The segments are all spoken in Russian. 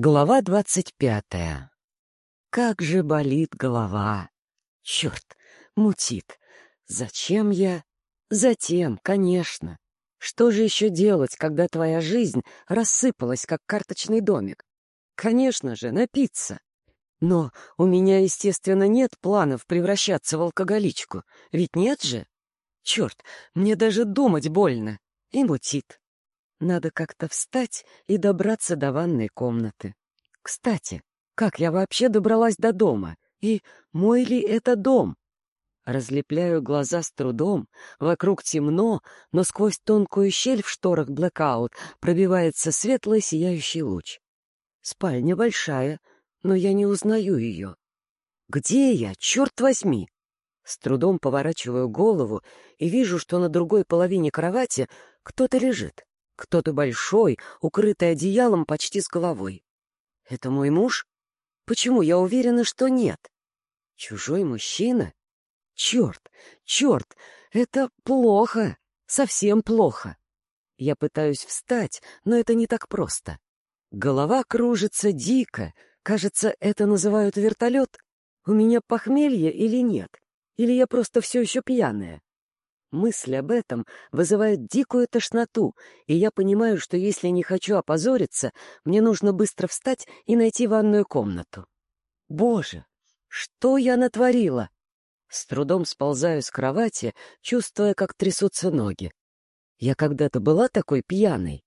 Глава двадцать пятая. Как же болит голова! Черт, мутит. Зачем я? Затем, конечно. Что же еще делать, когда твоя жизнь рассыпалась, как карточный домик? Конечно же, напиться. Но у меня, естественно, нет планов превращаться в алкоголичку. Ведь нет же? Черт, мне даже думать больно. И мутит. Надо как-то встать и добраться до ванной комнаты. Кстати, как я вообще добралась до дома? И мой ли это дом? Разлепляю глаза с трудом, вокруг темно, но сквозь тонкую щель в шторах блэкаут пробивается светлый сияющий луч. Спальня большая, но я не узнаю ее. Где я, черт возьми? С трудом поворачиваю голову и вижу, что на другой половине кровати кто-то лежит. Кто-то большой, укрытый одеялом почти с головой. Это мой муж? Почему я уверена, что нет? Чужой мужчина? Черт, черт, это плохо, совсем плохо. Я пытаюсь встать, но это не так просто. Голова кружится дико. Кажется, это называют вертолет. У меня похмелье или нет? Или я просто все еще пьяная? Мысль об этом вызывает дикую тошноту, и я понимаю, что если не хочу опозориться, мне нужно быстро встать и найти ванную комнату. Боже, что я натворила? С трудом сползаю с кровати, чувствуя, как трясутся ноги. Я когда-то была такой пьяной?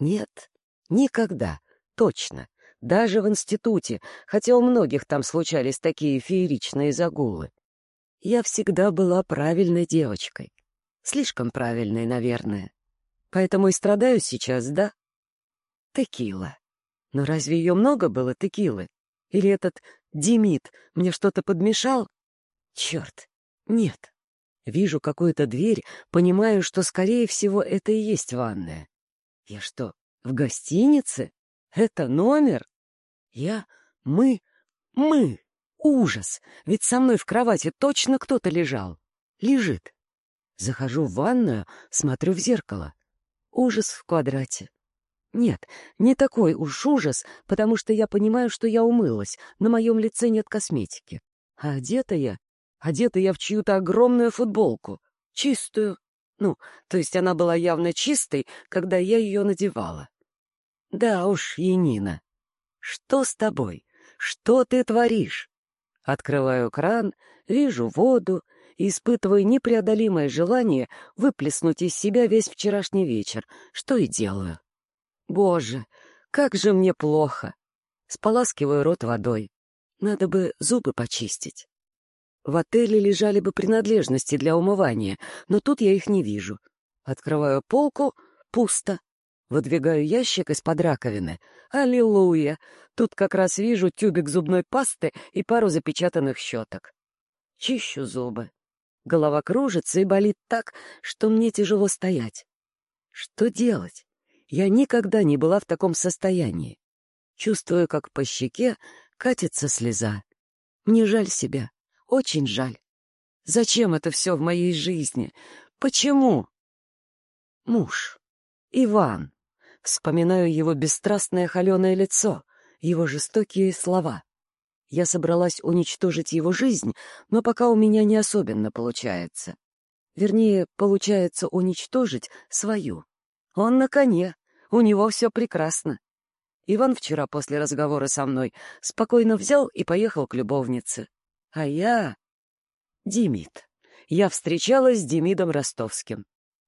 Нет, никогда, точно. Даже в институте, хотя у многих там случались такие фееричные загулы. Я всегда была правильной девочкой. Слишком правильной, наверное. Поэтому и страдаю сейчас, да? Текила. Но разве ее много было, текилы? Или этот Демид мне что-то подмешал? Черт, нет. Вижу какую-то дверь, понимаю, что, скорее всего, это и есть ванная. Я что, в гостинице? Это номер? Я... Мы... Мы... Ужас! Ведь со мной в кровати точно кто-то лежал. Лежит. Захожу в ванную, смотрю в зеркало. Ужас в квадрате. Нет, не такой уж ужас, потому что я понимаю, что я умылась, на моем лице нет косметики. А одета я... Одета я в чью-то огромную футболку. Чистую. Ну, то есть она была явно чистой, когда я ее надевала. Да уж, Янина, что с тобой? Что ты творишь? Открываю кран, вижу воду, и испытываю непреодолимое желание выплеснуть из себя весь вчерашний вечер, что и делаю. Боже, как же мне плохо! Споласкиваю рот водой. Надо бы зубы почистить. В отеле лежали бы принадлежности для умывания, но тут я их не вижу. Открываю полку — пусто. Выдвигаю ящик из-под раковины. Аллилуйя! Тут как раз вижу тюбик зубной пасты и пару запечатанных щеток. Чищу зубы. Голова кружится и болит так, что мне тяжело стоять. Что делать? Я никогда не была в таком состоянии. Чувствую, как по щеке катится слеза. Мне жаль себя, очень жаль. Зачем это все в моей жизни? Почему? Муж. Иван. Вспоминаю его бесстрастное холеное лицо, его жестокие слова. Я собралась уничтожить его жизнь, но пока у меня не особенно получается. Вернее, получается уничтожить свою. Он на коне, у него все прекрасно. Иван вчера после разговора со мной спокойно взял и поехал к любовнице. А я... Демид. Я встречалась с Демидом Ростовским.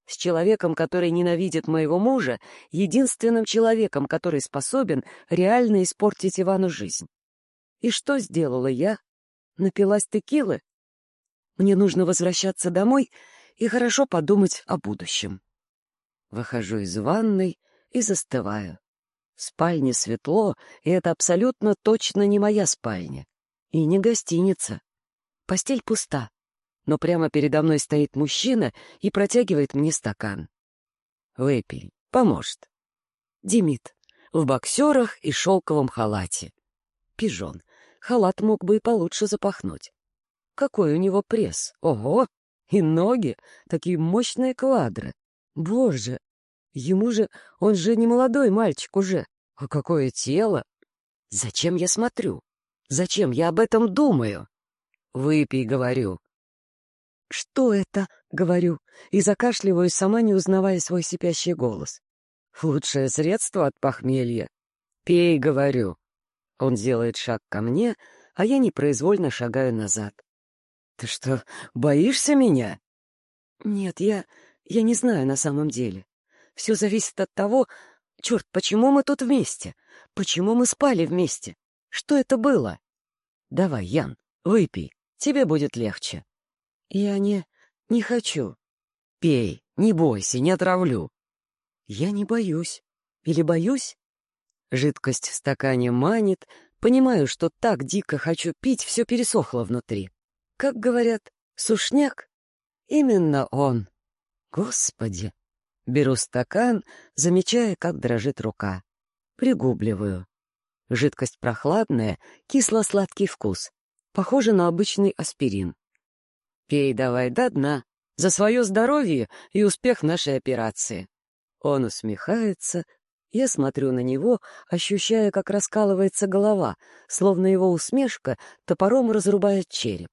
С человеком, который ненавидит моего мужа, единственным человеком, который способен реально испортить Ивану жизнь. И что сделала я? Напилась текилы? Мне нужно возвращаться домой и хорошо подумать о будущем. Выхожу из ванной и застываю. В спальне светло, и это абсолютно точно не моя спальня. И не гостиница. Постель пуста, но прямо передо мной стоит мужчина и протягивает мне стакан. Выпей, поможет. Демид, в боксерах и шелковом халате. Пижон, халат мог бы и получше запахнуть. Какой у него пресс! Ого! И ноги! Такие мощные квадры! Боже! Ему же... Он же не молодой мальчик уже. А какое тело! Зачем я смотрю? Зачем я об этом думаю? Выпей, говорю. Что это? Говорю, и закашливаю, сама не узнавая свой сипящий голос. Лучшее средство от похмелья. Пей, говорю. Он делает шаг ко мне, а я непроизвольно шагаю назад. Ты что, боишься меня? Нет, я... я не знаю на самом деле. Все зависит от того... Черт, почему мы тут вместе? Почему мы спали вместе? Что это было? Давай, Ян, выпей, тебе будет легче. Я не... не хочу. Пей, не бойся, не отравлю. Я не боюсь. Или боюсь? Жидкость в стакане манит, понимаю, что так дико хочу пить, все пересохло внутри. Как говорят, сушняк? Именно он. Господи! Беру стакан, замечая, как дрожит рука. Пригубливаю. Жидкость прохладная, кисло-сладкий вкус. Похоже на обычный аспирин. Пей давай до дна. За свое здоровье и успех нашей операции. Он усмехается. Я смотрю на него, ощущая, как раскалывается голова, словно его усмешка топором разрубает череп.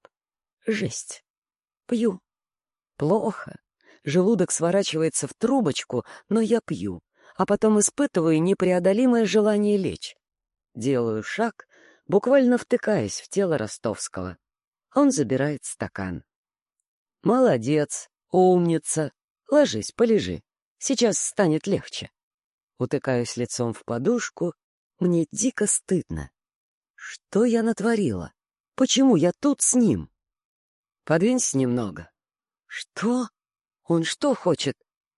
Жесть. Пью. Плохо. Желудок сворачивается в трубочку, но я пью, а потом испытываю непреодолимое желание лечь. Делаю шаг, буквально втыкаясь в тело ростовского. Он забирает стакан. «Молодец, умница. Ложись, полежи. Сейчас станет легче». Утыкаюсь лицом в подушку. Мне дико стыдно. Что я натворила? Почему я тут с ним? Подвинься немного. Что? Он что хочет?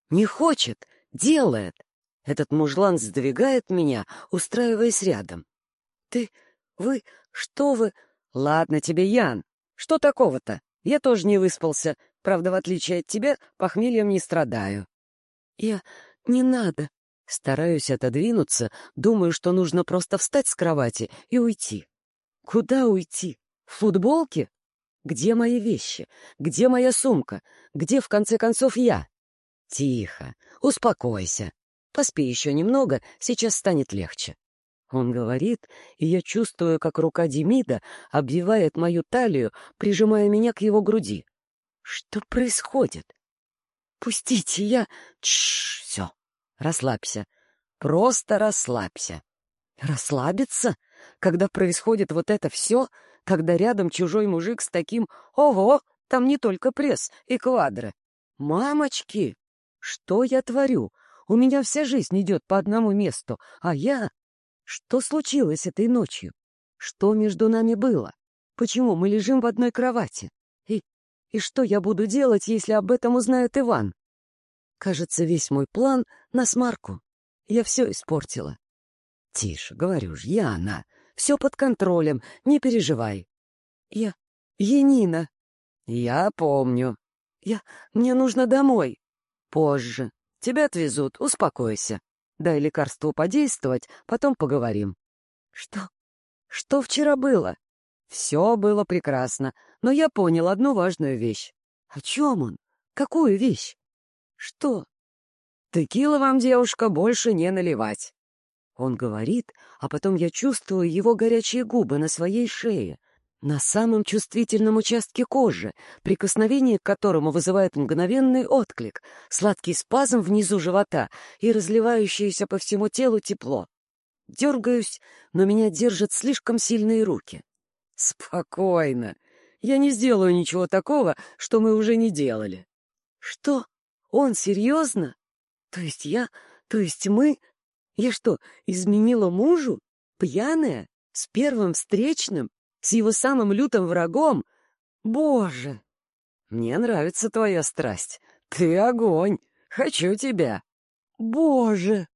Не хочет, делает. Этот мужлан сдвигает меня, устраиваясь рядом. Ты, вы, что вы? Ладно тебе, Ян. Что такого-то? Я тоже не выспался. Правда, в отличие от тебя, похмельем не страдаю. Я... не надо. Стараюсь отодвинуться, думаю, что нужно просто встать с кровати и уйти. Куда уйти? В футболке? Где мои вещи? Где моя сумка? Где, в конце концов, я? Тихо, успокойся. Поспи еще немного, сейчас станет легче. Он говорит, и я чувствую, как рука Демида обвивает мою талию, прижимая меня к его груди. Что происходит? Пустите, я... Тш, все, расслабься. Просто расслабься. Расслабиться? Когда происходит вот это все, когда рядом чужой мужик с таким «Ого, там не только пресс и квадры». «Мамочки! Что я творю? У меня вся жизнь идет по одному месту, а я...» Что случилось этой ночью? Что между нами было? Почему мы лежим в одной кровати? И, и что я буду делать, если об этом узнает Иван? Кажется, весь мой план на смарку. Я все испортила. Тише, говорю ж, я она. Все под контролем, не переживай. Я... Енина. Я помню. Я... Мне нужно домой. Позже. Тебя отвезут, успокойся. Дай лекарству подействовать, потом поговорим. Что? Что вчера было? Все было прекрасно, но я понял одну важную вещь. О чем он? Какую вещь? Что? Текила вам, девушка, больше не наливать. Он говорит, а потом я чувствую его горячие губы на своей шее, на самом чувствительном участке кожи, прикосновение к которому вызывает мгновенный отклик, сладкий спазм внизу живота и разливающееся по всему телу тепло. Дергаюсь, но меня держат слишком сильные руки. Спокойно. Я не сделаю ничего такого, что мы уже не делали. Что? Он серьезно? То есть я, то есть мы я что, изменила мужу? Пьяная? С первым встречным? С его самым лютым врагом? Боже! Мне нравится твоя страсть. Ты огонь. Хочу тебя. Боже!